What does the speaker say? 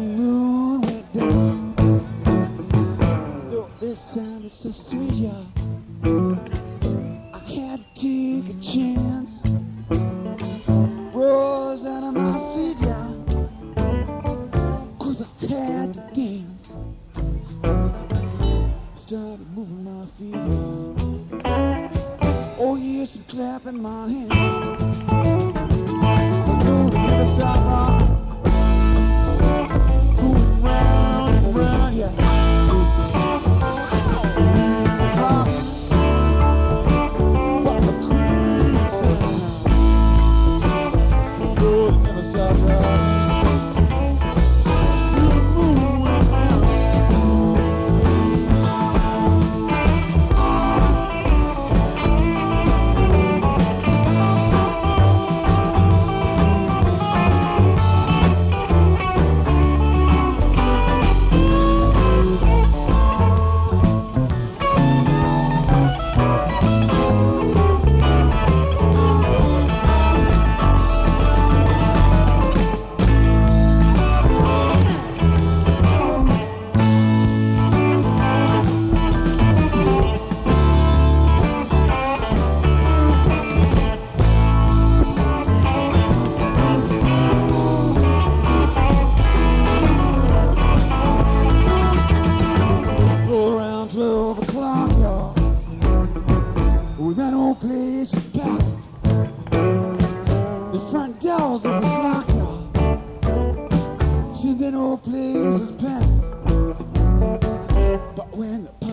moon went down. Though this so. I had to take a chance. Rose out of my. Cause I had to dance. Started moving my feet. Oh, yes, and clapping my hands. Stop Old place was packed. But when the